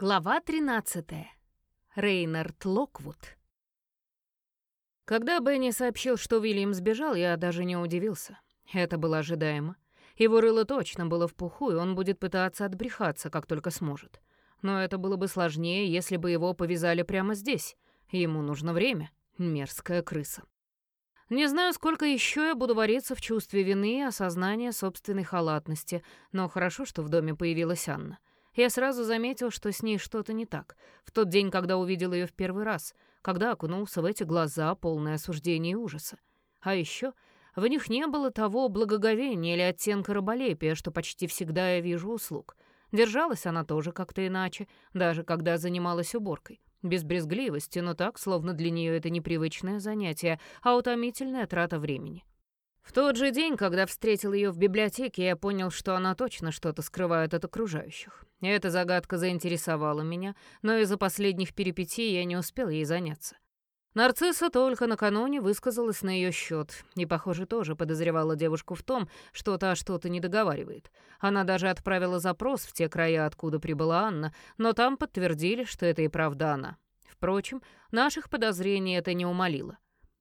Глава 13. Рейнард Локвуд. Когда Бенни сообщил, что Уильям сбежал, я даже не удивился. Это было ожидаемо. Его рыло точно было в пуху, и он будет пытаться отбрехаться, как только сможет. Но это было бы сложнее, если бы его повязали прямо здесь. Ему нужно время. Мерзкая крыса. Не знаю, сколько еще я буду вариться в чувстве вины и осознания собственной халатности, но хорошо, что в доме появилась Анна. Я сразу заметил, что с ней что-то не так. В тот день, когда увидел ее в первый раз, когда окунулся в эти глаза, полное осуждения и ужаса. А еще в них не было того благоговения или оттенка раболепия, что почти всегда я вижу у слуг. Держалась она тоже как-то иначе, даже когда занималась уборкой. Без брезгливости, но так, словно для нее это непривычное занятие, а утомительная трата времени. В тот же день, когда встретил ее в библиотеке, я понял, что она точно что-то скрывает от окружающих. Эта загадка заинтересовала меня, но из-за последних перипетий я не успел ей заняться. Нарцисса только накануне высказалась на ее счет, и, похоже, тоже подозревала девушку в том, что та что-то не договаривает. Она даже отправила запрос в те края, откуда прибыла Анна, но там подтвердили, что это и правда она. Впрочем, наших подозрений это не умолило.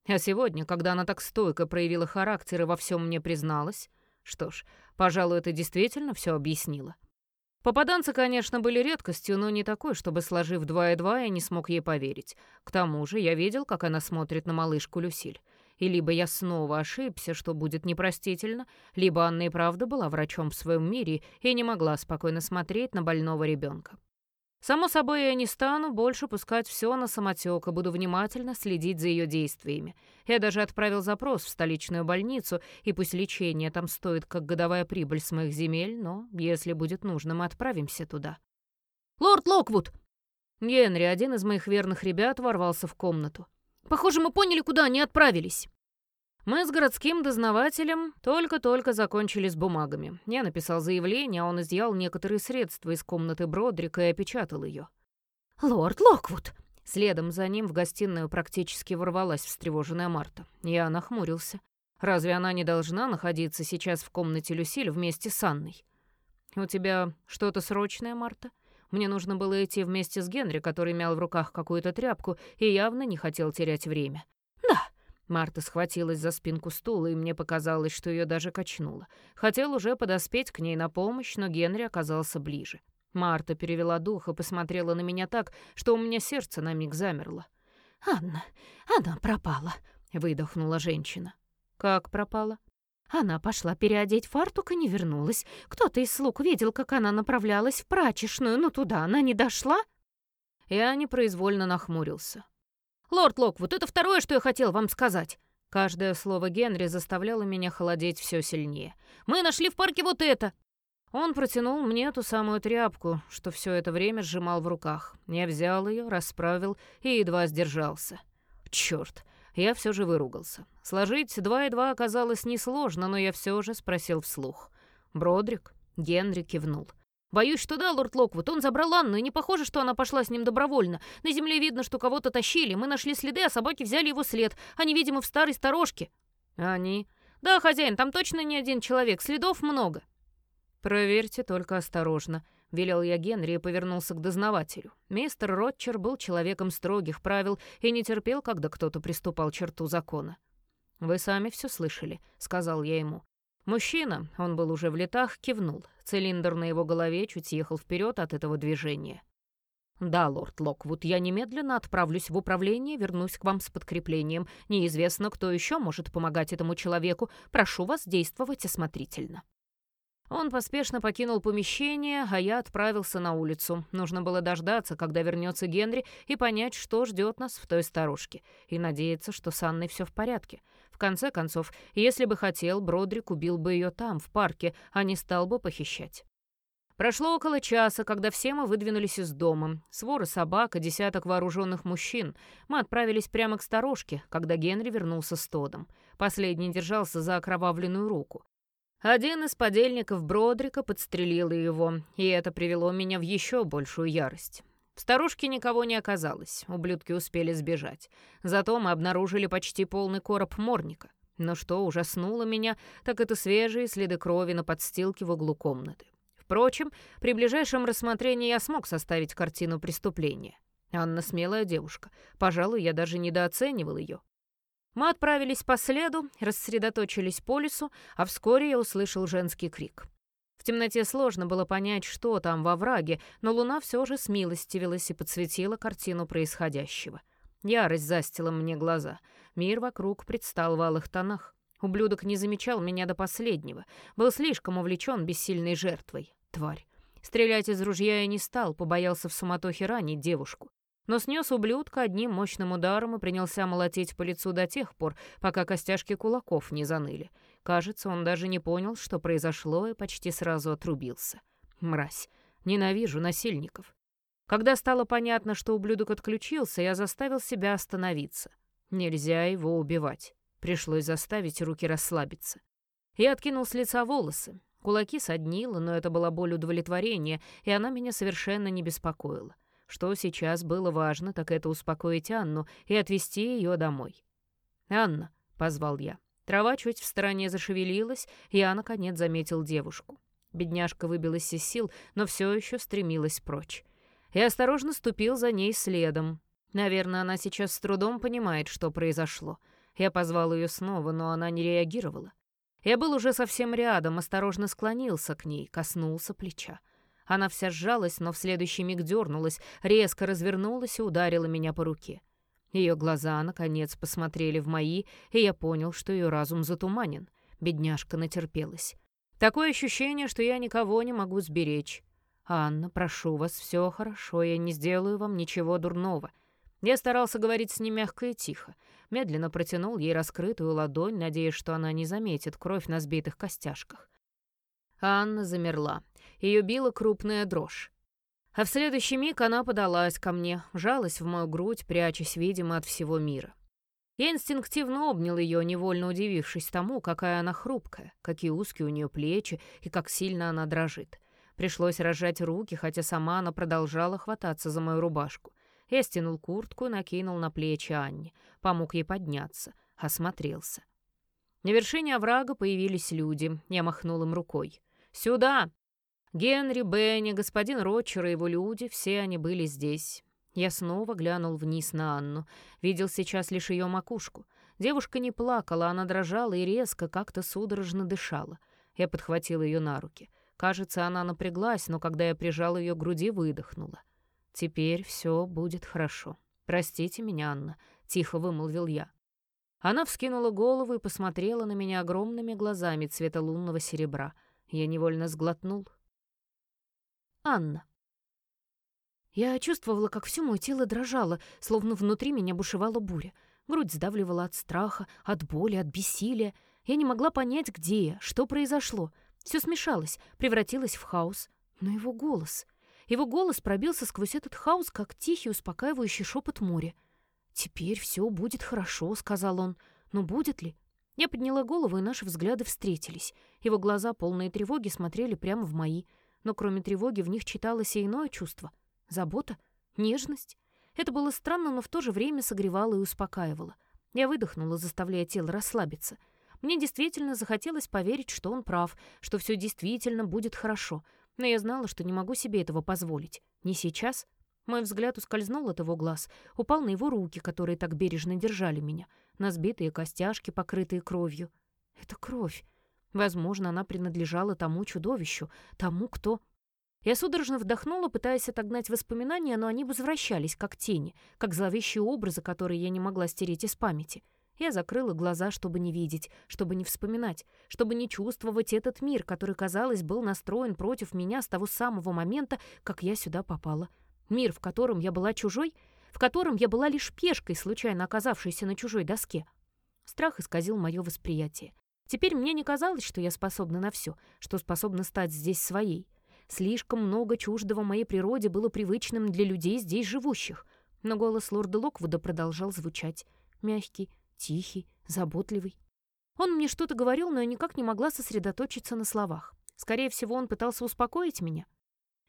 А сегодня, когда она так стойко проявила характер и во всем мне призналась, что ж, пожалуй, это действительно все объяснило. Попаданцы, конечно, были редкостью, но не такой, чтобы, сложив два и два, я не смог ей поверить. К тому же я видел, как она смотрит на малышку Люсиль. И либо я снова ошибся, что будет непростительно, либо Анна и правда была врачом в своем мире и не могла спокойно смотреть на больного ребенка. Само собой, я не стану больше пускать все на самотек и буду внимательно следить за ее действиями. Я даже отправил запрос в столичную больницу, и пусть лечение там стоит как годовая прибыль с моих земель, но, если будет нужно, мы отправимся туда. «Лорд Локвуд!» Генри, один из моих верных ребят, ворвался в комнату. «Похоже, мы поняли, куда они отправились». Мы с городским дознавателем только-только закончили с бумагами. Я написал заявление, а он изъял некоторые средства из комнаты Бродрика и опечатал ее. «Лорд Локвуд!» Следом за ним в гостиную практически ворвалась встревоженная Марта. Я нахмурился. Разве она не должна находиться сейчас в комнате Люсиль вместе с Анной? «У тебя что-то срочное, Марта?» Мне нужно было идти вместе с Генри, который мял в руках какую-то тряпку и явно не хотел терять время. Марта схватилась за спинку стула, и мне показалось, что ее даже качнуло. Хотел уже подоспеть к ней на помощь, но Генри оказался ближе. Марта перевела дух и посмотрела на меня так, что у меня сердце на миг замерло. «Анна, она пропала», — выдохнула женщина. «Как пропала?» Она пошла переодеть фартук и не вернулась. Кто-то из слуг видел, как она направлялась в прачечную, но туда она не дошла. Я непроизвольно нахмурился. «Лорд Локвуд, это второе, что я хотел вам сказать». Каждое слово Генри заставляло меня холодеть все сильнее. «Мы нашли в парке вот это!» Он протянул мне ту самую тряпку, что все это время сжимал в руках. Я взял ее, расправил и едва сдержался. Черт, я все же выругался. Сложить два и два оказалось несложно, но я все же спросил вслух. «Бродрик?» Генри кивнул. «Боюсь, что да, лорд Локвуд. Он забрал Анну, и не похоже, что она пошла с ним добровольно. На земле видно, что кого-то тащили. Мы нашли следы, а собаки взяли его след. Они, видимо, в старой сторожке». «Они?» «Да, хозяин, там точно не один человек. Следов много». «Проверьте только осторожно», — велел я Генри и повернулся к дознавателю. Мистер Ротчер был человеком строгих правил и не терпел, когда кто-то приступал черту закона. «Вы сами все слышали», — сказал я ему. Мужчина, он был уже в летах, кивнул. Цилиндр на его голове чуть ехал вперед от этого движения. «Да, лорд Локвуд, я немедленно отправлюсь в управление, вернусь к вам с подкреплением. Неизвестно, кто еще может помогать этому человеку. Прошу вас действовать осмотрительно». Он поспешно покинул помещение, а я отправился на улицу. Нужно было дождаться, когда вернется Генри, и понять, что ждет нас в той сторожке, и надеяться, что с Анной все в порядке. В конце концов, если бы хотел, Бродрик убил бы ее там, в парке, а не стал бы похищать. Прошло около часа, когда все мы выдвинулись из дома. Своры собак и десяток вооруженных мужчин. Мы отправились прямо к сторожке, когда Генри вернулся с Тодом. Последний держался за окровавленную руку. Один из подельников Бродрика подстрелил его, и это привело меня в еще большую ярость. В старушке никого не оказалось, ублюдки успели сбежать. Зато мы обнаружили почти полный короб морника. Но что ужаснуло меня, так это свежие следы крови на подстилке в углу комнаты. Впрочем, при ближайшем рассмотрении я смог составить картину преступления. Анна смелая девушка. Пожалуй, я даже недооценивал ее. Мы отправились по следу, рассредоточились по лесу, а вскоре я услышал женский крик. Темноте сложно было понять, что там во враге, но луна все же смилостивилась и подсветила картину происходящего. Ярость застила мне глаза. Мир вокруг предстал в алых тонах. Ублюдок не замечал меня до последнего, был слишком увлечен бессильной жертвой. Тварь. Стрелять из ружья я не стал, побоялся в суматохе ранить девушку. Но снес ублюдка одним мощным ударом и принялся молотить по лицу до тех пор, пока костяшки кулаков не заныли. Кажется, он даже не понял, что произошло, и почти сразу отрубился. Мразь. Ненавижу насильников. Когда стало понятно, что ублюдок отключился, я заставил себя остановиться. Нельзя его убивать. Пришлось заставить руки расслабиться. Я откинул с лица волосы. Кулаки соднило, но это была боль удовлетворения, и она меня совершенно не беспокоила. Что сейчас было важно, так это успокоить Анну и отвезти ее домой. «Анна», — позвал я. Трава чуть в стороне зашевелилась, и я, наконец, заметил девушку. Бедняжка выбилась из сил, но все еще стремилась прочь. Я осторожно ступил за ней следом. Наверное, она сейчас с трудом понимает, что произошло. Я позвал ее снова, но она не реагировала. Я был уже совсем рядом, осторожно склонился к ней, коснулся плеча. Она вся сжалась, но в следующий миг дернулась, резко развернулась и ударила меня по руке. Ее глаза, наконец, посмотрели в мои, и я понял, что ее разум затуманен. Бедняжка натерпелась. Такое ощущение, что я никого не могу сберечь. «Анна, прошу вас, все хорошо, я не сделаю вам ничего дурного». Я старался говорить с ней мягко и тихо. Медленно протянул ей раскрытую ладонь, надеясь, что она не заметит кровь на сбитых костяшках. Анна замерла. Ее била крупная дрожь. А в следующий миг она подалась ко мне, жалась в мою грудь, прячась, видимо, от всего мира. Я инстинктивно обнял ее, невольно удивившись тому, какая она хрупкая, какие узкие у нее плечи и как сильно она дрожит. Пришлось разжать руки, хотя сама она продолжала хвататься за мою рубашку. Я стянул куртку и накинул на плечи Анне, помог ей подняться, осмотрелся. На вершине оврага появились люди, я махнул им рукой. «Сюда!» Генри, Бенни, господин Ротчер и его люди, все они были здесь. Я снова глянул вниз на Анну. Видел сейчас лишь ее макушку. Девушка не плакала, она дрожала и резко, как-то судорожно дышала. Я подхватил ее на руки. Кажется, она напряглась, но когда я прижал ее к груди, выдохнула. «Теперь все будет хорошо. Простите меня, Анна», — тихо вымолвил я. Она вскинула голову и посмотрела на меня огромными глазами цвета лунного серебра. Я невольно сглотнул. Анна. Я чувствовала, как все мое тело дрожало, словно внутри меня бушевала буря. Грудь сдавливала от страха, от боли, от бессилия. Я не могла понять, где я, что произошло. Все смешалось, превратилось в хаос. Но его голос... Его голос пробился сквозь этот хаос, как тихий, успокаивающий шепот моря. «Теперь все будет хорошо», — сказал он. «Но будет ли?» Я подняла голову, и наши взгляды встретились. Его глаза, полные тревоги, смотрели прямо в мои. Но кроме тревоги в них читалось и иное чувство. Забота, нежность. Это было странно, но в то же время согревало и успокаивало. Я выдохнула, заставляя тело расслабиться. Мне действительно захотелось поверить, что он прав, что все действительно будет хорошо — но я знала, что не могу себе этого позволить. Не сейчас. Мой взгляд ускользнул от его глаз, упал на его руки, которые так бережно держали меня, на сбитые костяшки, покрытые кровью. Это кровь. Возможно, она принадлежала тому чудовищу, тому, кто... Я судорожно вдохнула, пытаясь отогнать воспоминания, но они возвращались, как тени, как зловещие образы, которые я не могла стереть из памяти. Я закрыла глаза, чтобы не видеть, чтобы не вспоминать, чтобы не чувствовать этот мир, который, казалось, был настроен против меня с того самого момента, как я сюда попала. Мир, в котором я была чужой, в котором я была лишь пешкой, случайно оказавшейся на чужой доске. Страх исказил мое восприятие. Теперь мне не казалось, что я способна на все, что способна стать здесь своей. Слишком много чуждого моей природе было привычным для людей здесь живущих. Но голос лорда Локвуда продолжал звучать. Мягкий, тихий, заботливый. Он мне что-то говорил, но я никак не могла сосредоточиться на словах. Скорее всего, он пытался успокоить меня.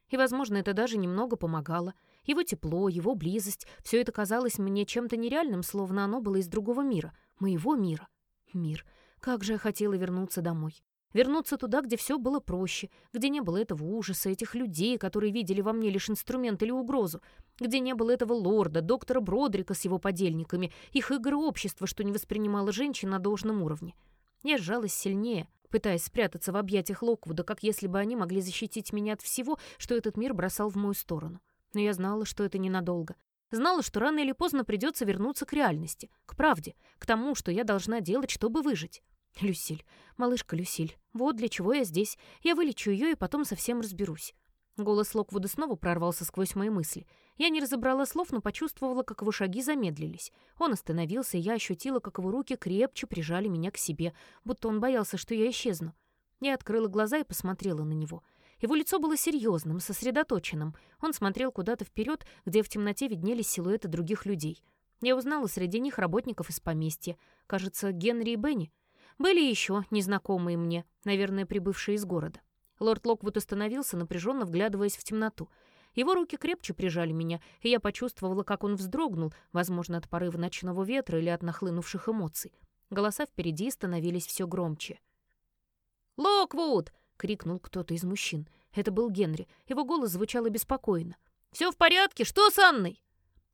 И, возможно, это даже немного помогало. Его тепло, его близость — все это казалось мне чем-то нереальным, словно оно было из другого мира, моего мира. Мир. Как же я хотела вернуться домой. Вернуться туда, где все было проще, где не было этого ужаса, этих людей, которые видели во мне лишь инструмент или угрозу, где не было этого лорда, доктора Бродрика с его подельниками, их игры общества, что не воспринимало женщин на должном уровне. Я сжалась сильнее, пытаясь спрятаться в объятиях Локвуда, как если бы они могли защитить меня от всего, что этот мир бросал в мою сторону. Но я знала, что это ненадолго. Знала, что рано или поздно придется вернуться к реальности, к правде, к тому, что я должна делать, чтобы выжить. Люсиль, малышка Люсиль, вот для чего я здесь. Я вылечу ее и потом совсем разберусь. Голос Локвуда снова прорвался сквозь мои мысли. Я не разобрала слов, но почувствовала, как его шаги замедлились. Он остановился, и я ощутила, как его руки крепче прижали меня к себе, будто он боялся, что я исчезну. Я открыла глаза и посмотрела на него. Его лицо было серьезным, сосредоточенным. Он смотрел куда-то вперед, где в темноте виднелись силуэты других людей. Я узнала среди них работников из поместья. Кажется, Генри и Бенни. Были еще незнакомые мне, наверное, прибывшие из города. Лорд Локвуд остановился, напряженно вглядываясь в темноту. Его руки крепче прижали меня, и я почувствовала, как он вздрогнул, возможно, от порыва ночного ветра или от нахлынувших эмоций. Голоса впереди становились все громче. «Локвуд!» — крикнул кто-то из мужчин. Это был Генри. Его голос звучал обеспокоенно. «Все в порядке? Что с Анной?»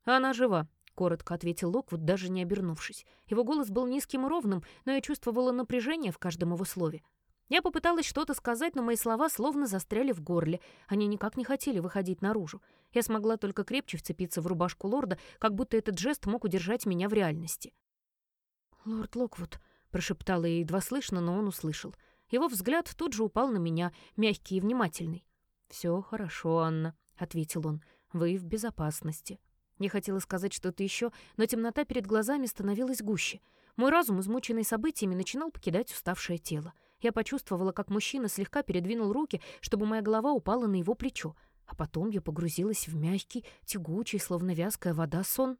«Она жива», — коротко ответил Локвуд, даже не обернувшись. Его голос был низким и ровным, но я чувствовала напряжение в каждом его слове. Я попыталась что-то сказать, но мои слова словно застряли в горле. Они никак не хотели выходить наружу. Я смогла только крепче вцепиться в рубашку лорда, как будто этот жест мог удержать меня в реальности. «Лорд Локвуд», — прошептала я едва слышно, но он услышал. Его взгляд тут же упал на меня, мягкий и внимательный. «Все хорошо, Анна», — ответил он. «Вы в безопасности». Не хотела сказать что-то еще, но темнота перед глазами становилась гуще. Мой разум, измученный событиями, начинал покидать уставшее тело. Я почувствовала, как мужчина слегка передвинул руки, чтобы моя голова упала на его плечо, а потом я погрузилась в мягкий, тягучий, словно вязкая вода, сон.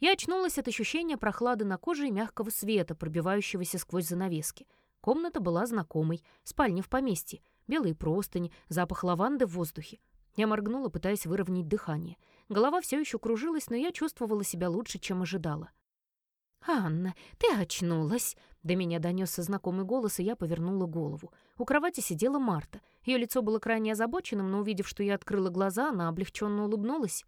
Я очнулась от ощущения прохлады на коже и мягкого света, пробивающегося сквозь занавески. Комната была знакомой, спальня в поместье, белые простыни, запах лаванды в воздухе. Я моргнула, пытаясь выровнять дыхание — Голова все еще кружилась, но я чувствовала себя лучше, чем ожидала. «Анна, ты очнулась!» До меня донесся знакомый голос, и я повернула голову. У кровати сидела Марта. Ее лицо было крайне озабоченным, но, увидев, что я открыла глаза, она облегченно улыбнулась.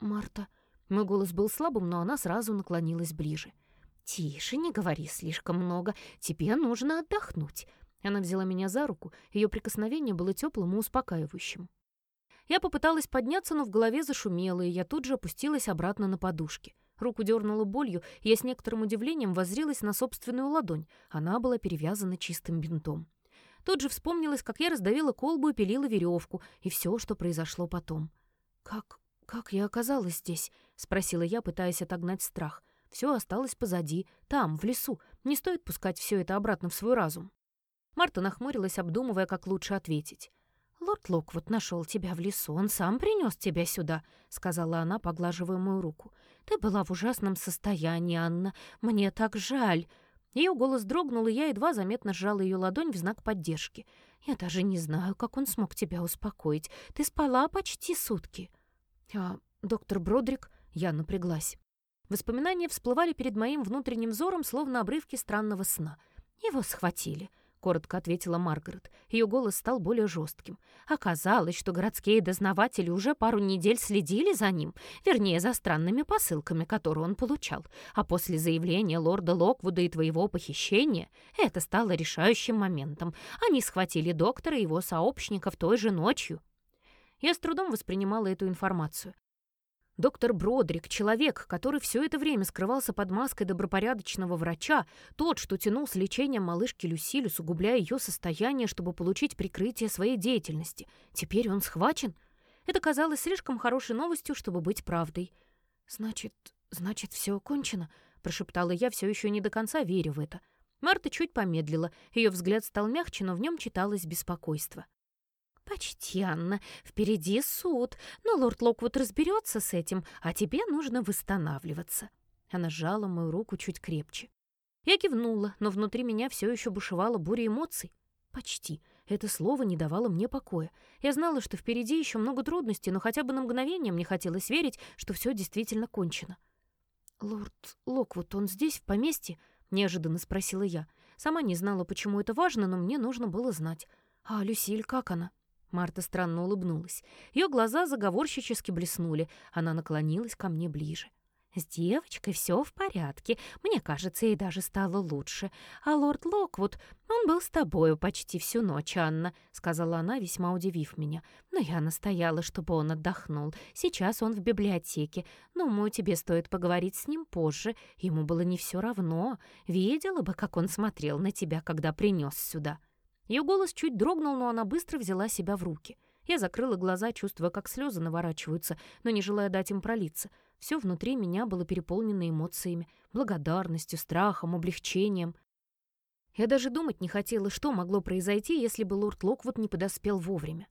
«Марта...» Мой голос был слабым, но она сразу наклонилась ближе. «Тише, не говори слишком много. Тебе нужно отдохнуть». Она взяла меня за руку. Ее прикосновение было теплым и успокаивающим. Я попыталась подняться, но в голове зашумело, и я тут же опустилась обратно на подушки. Руку дернула болью, и я с некоторым удивлением воззрилась на собственную ладонь. Она была перевязана чистым бинтом. Тут же вспомнилось, как я раздавила колбу и пилила веревку, и все, что произошло потом. «Как... как я оказалась здесь?» — спросила я, пытаясь отогнать страх. Все осталось позади, там, в лесу. Не стоит пускать все это обратно в свой разум. Марта нахмурилась, обдумывая, как лучше ответить. «Лорд Локвуд нашел тебя в лесу, он сам принес тебя сюда», — сказала она, поглаживая мою руку. «Ты была в ужасном состоянии, Анна. Мне так жаль». Ее голос дрогнул, и я едва заметно сжала ее ладонь в знак поддержки. «Я даже не знаю, как он смог тебя успокоить. Ты спала почти сутки». «А доктор Бродрик?» Я напряглась. Воспоминания всплывали перед моим внутренним взором, словно обрывки странного сна. Его схватили коротко ответила Маргарет. Ее голос стал более жестким. Оказалось, что городские дознаватели уже пару недель следили за ним, вернее, за странными посылками, которые он получал. А после заявления лорда Локвуда и твоего похищения это стало решающим моментом. Они схватили доктора и его сообщников той же ночью. Я с трудом воспринимала эту информацию. Доктор Бродрик, человек, который все это время скрывался под маской добропорядочного врача, тот, что тянул с лечением малышки Люсиль, усугубляя ее состояние, чтобы получить прикрытие своей деятельности. Теперь он схвачен? Это казалось слишком хорошей новостью, чтобы быть правдой. «Значит, значит, все кончено», — прошептала я, все еще не до конца веря в это. Марта чуть помедлила, ее взгляд стал мягче, но в нем читалось беспокойство. «Почти, Анна. Впереди суд. Но лорд Локвуд разберется с этим, а тебе нужно восстанавливаться». Она сжала мою руку чуть крепче. Я кивнула, но внутри меня все еще бушевала буря эмоций. «Почти». Это слово не давало мне покоя. Я знала, что впереди еще много трудностей, но хотя бы на мгновение мне хотелось верить, что все действительно кончено. «Лорд Локвуд, он здесь, в поместье?» — неожиданно спросила я. Сама не знала, почему это важно, но мне нужно было знать. «А Люсиль, как она?» Марта странно улыбнулась. Ее глаза заговорщически блеснули. Она наклонилась ко мне ближе. «С девочкой все в порядке. Мне кажется, ей даже стало лучше. А лорд Локвуд, он был с тобою почти всю ночь, Анна», — сказала она, весьма удивив меня. «Но я настояла, чтобы он отдохнул. Сейчас он в библиотеке. Думаю, тебе стоит поговорить с ним позже. Ему было не все равно. Видела бы, как он смотрел на тебя, когда принес сюда». Ее голос чуть дрогнул, но она быстро взяла себя в руки. Я закрыла глаза, чувствуя, как слезы наворачиваются, но не желая дать им пролиться. Все внутри меня было переполнено эмоциями, благодарностью, страхом, облегчением. Я даже думать не хотела, что могло произойти, если бы лорд Локвуд не подоспел вовремя.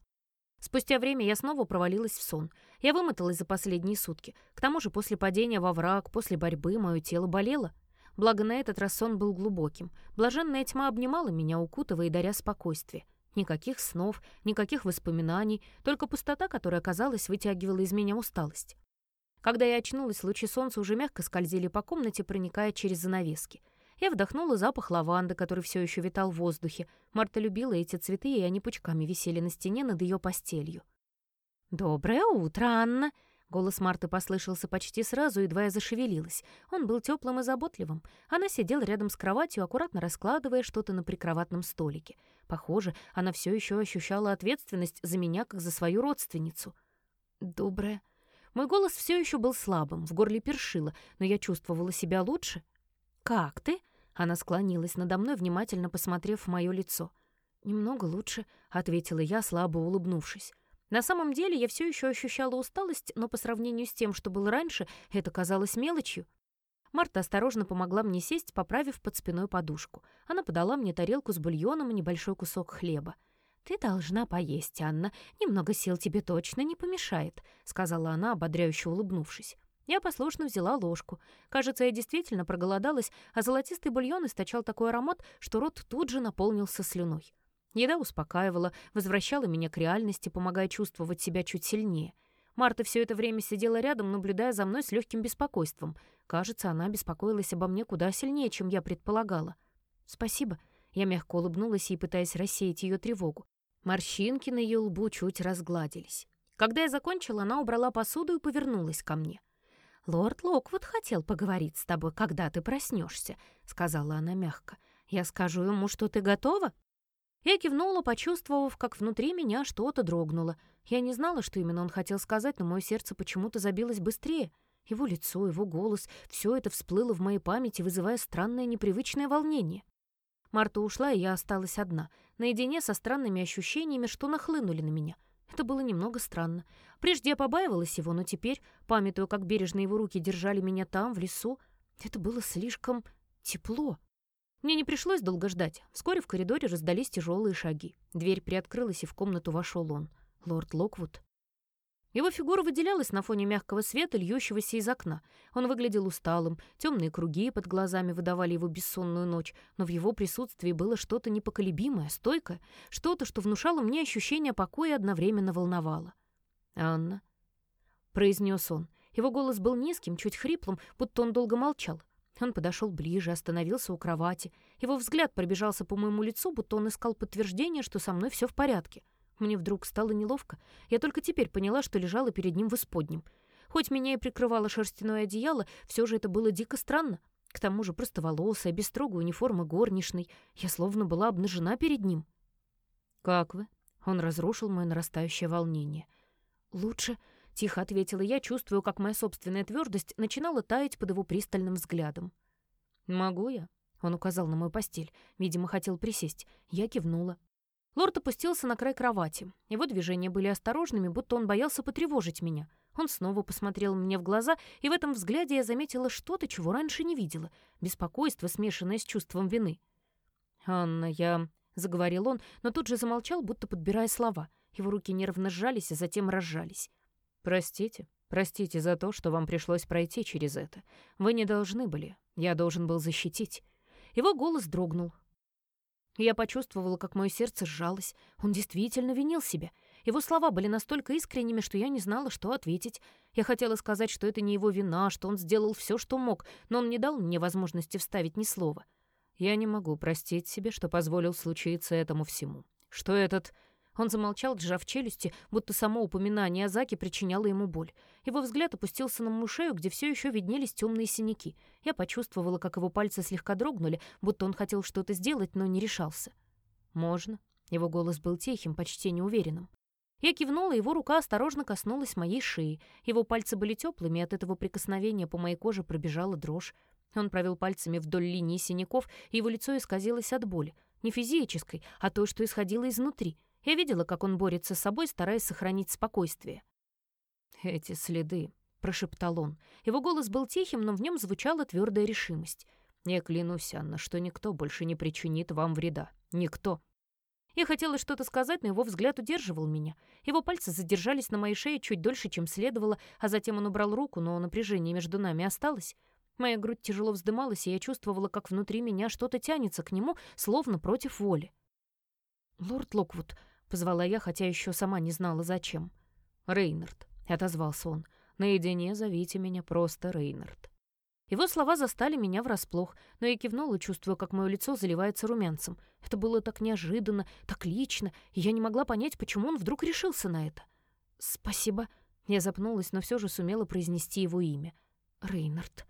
Спустя время я снова провалилась в сон. Я вымоталась за последние сутки. К тому же после падения во враг, после борьбы мое тело болело. Благо на этот раз сон был глубоким. Блаженная тьма обнимала меня, укутывая и даря спокойствие. Никаких снов, никаких воспоминаний, только пустота, которая, казалось, вытягивала из меня усталость. Когда я очнулась, лучи солнца уже мягко скользили по комнате, проникая через занавески. Я вдохнула запах лаванды, который все еще витал в воздухе. Марта любила эти цветы, и они пучками висели на стене над ее постелью. «Доброе утро, Анна!» Голос Марты послышался почти сразу, едва я зашевелилась. Он был теплым и заботливым. Она сидела рядом с кроватью, аккуратно раскладывая что-то на прикроватном столике. Похоже, она все еще ощущала ответственность за меня, как за свою родственницу. «Доброе», мой голос все еще был слабым, в горле першило, но я чувствовала себя лучше. «Как ты?» Она склонилась надо мной, внимательно посмотрев в мое лицо. «Немного лучше», — ответила я, слабо улыбнувшись. На самом деле я все еще ощущала усталость, но по сравнению с тем, что было раньше, это казалось мелочью. Марта осторожно помогла мне сесть, поправив под спиной подушку. Она подала мне тарелку с бульоном и небольшой кусок хлеба. «Ты должна поесть, Анна. Немного сил тебе точно не помешает», — сказала она, ободряюще улыбнувшись. Я послушно взяла ложку. Кажется, я действительно проголодалась, а золотистый бульон источал такой аромат, что рот тут же наполнился слюной. Еда успокаивала, возвращала меня к реальности, помогая чувствовать себя чуть сильнее. Марта все это время сидела рядом, наблюдая за мной с легким беспокойством. Кажется, она беспокоилась обо мне куда сильнее, чем я предполагала. «Спасибо», я мягко улыбнулась ей, пытаясь рассеять ее тревогу. Морщинки на ее лбу чуть разгладились. Когда я закончила, она убрала посуду и повернулась ко мне. «Лорд Локвуд хотел поговорить с тобой, когда ты проснешься», — сказала она мягко. «Я скажу ему, что ты готова?» Я кивнула, почувствовав, как внутри меня что-то дрогнуло. Я не знала, что именно он хотел сказать, но мое сердце почему-то забилось быстрее. Его лицо, его голос — все это всплыло в моей памяти, вызывая странное непривычное волнение. Марта ушла, и я осталась одна, наедине со странными ощущениями, что нахлынули на меня. Это было немного странно. Прежде я побаивалась его, но теперь, памятуя, как бережно его руки держали меня там, в лесу, это было слишком тепло. Мне не пришлось долго ждать. Вскоре в коридоре раздались тяжелые шаги. Дверь приоткрылась, и в комнату вошел он. Лорд Локвуд. Его фигура выделялась на фоне мягкого света, льющегося из окна. Он выглядел усталым, темные круги под глазами выдавали его бессонную ночь, но в его присутствии было что-то непоколебимое, стойкое, что-то, что внушало мне ощущение покоя и одновременно волновало. «Анна», — произнес он. Его голос был низким, чуть хриплым, будто он долго молчал. Он подошел ближе, остановился у кровати. Его взгляд пробежался по моему лицу, будто он искал подтверждение, что со мной все в порядке. Мне вдруг стало неловко. Я только теперь поняла, что лежала перед ним в исподнем. Хоть меня и прикрывало шерстяное одеяло, все же это было дико странно. К тому же простоволосая, без строгой униформы горничной. Я словно была обнажена перед ним. «Как вы?» Он разрушил мое нарастающее волнение. «Лучше», — тихо ответила я, чувствую, как моя собственная твердость начинала таять под его пристальным взглядом. «Могу я?» — он указал на мою постель. Видимо, хотел присесть. Я кивнула. Лорд опустился на край кровати. Его движения были осторожными, будто он боялся потревожить меня. Он снова посмотрел мне в глаза, и в этом взгляде я заметила что-то, чего раньше не видела. Беспокойство, смешанное с чувством вины. «Анна, я...» — заговорил он, но тут же замолчал, будто подбирая слова. Его руки нервно сжались, а затем разжались. «Простите, простите за то, что вам пришлось пройти через это. Вы не должны были. Я должен был защитить». Его голос дрогнул. Я почувствовала, как мое сердце сжалось. Он действительно винил себя. Его слова были настолько искренними, что я не знала, что ответить. Я хотела сказать, что это не его вина, что он сделал все, что мог, но он не дал мне возможности вставить ни слова. Я не могу простить себе, что позволил случиться этому всему. Что этот... Он замолчал, сжав челюсти, будто само упоминание о Заке причиняло ему боль. Его взгляд опустился на мою шею, где все еще виднелись темные синяки. Я почувствовала, как его пальцы слегка дрогнули, будто он хотел что-то сделать, но не решался. «Можно». Его голос был тихим, почти неуверенным. Я кивнула, его рука осторожно коснулась моей шеи. Его пальцы были теплыми, и от этого прикосновения по моей коже пробежала дрожь. Он провел пальцами вдоль линии синяков, и его лицо исказилось от боли. Не физической, а той, что исходило изнутри. Я видела, как он борется с собой, стараясь сохранить спокойствие. «Эти следы», — прошептал он. Его голос был тихим, но в нем звучала твердая решимость. «Я клянусь, Анна, что никто больше не причинит вам вреда. Никто». Я хотела что-то сказать, но его взгляд удерживал меня. Его пальцы задержались на моей шее чуть дольше, чем следовало, а затем он убрал руку, но напряжение между нами осталось. Моя грудь тяжело вздымалась, и я чувствовала, как внутри меня что-то тянется к нему, словно против воли. «Лорд Локвуд», — позвала я, хотя еще сама не знала, зачем. «Рейнард», — отозвался он, — «наедине зовите меня просто Рейнард». Его слова застали меня врасплох, но я кивнула, чувствуя, как мое лицо заливается румянцем. Это было так неожиданно, так лично, и я не могла понять, почему он вдруг решился на это. «Спасибо». Я запнулась, но все же сумела произнести его имя. «Рейнард».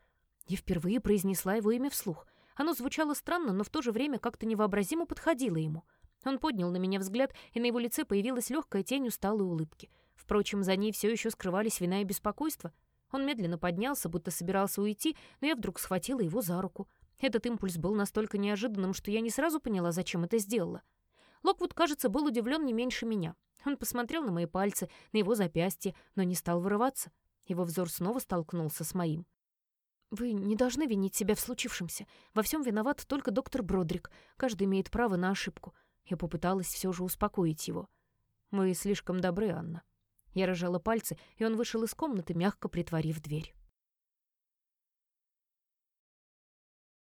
Я впервые произнесла его имя вслух. Оно звучало странно, но в то же время как-то невообразимо подходило ему. Он поднял на меня взгляд, и на его лице появилась легкая тень усталой улыбки. Впрочем, за ней все еще скрывались вина и беспокойство — он медленно поднялся, будто собирался уйти, но я вдруг схватила его за руку. Этот импульс был настолько неожиданным, что я не сразу поняла, зачем это сделала. Локвуд, кажется, был удивлен не меньше меня. Он посмотрел на мои пальцы, на его запястье, но не стал вырываться. Его взор снова столкнулся с моим. «Вы не должны винить себя в случившемся. Во всем виноват только доктор Бродрик. Каждый имеет право на ошибку». Я попыталась все же успокоить его. «Мы слишком добры, Анна. Я рожала пальцы, и он вышел из комнаты, мягко притворив дверь.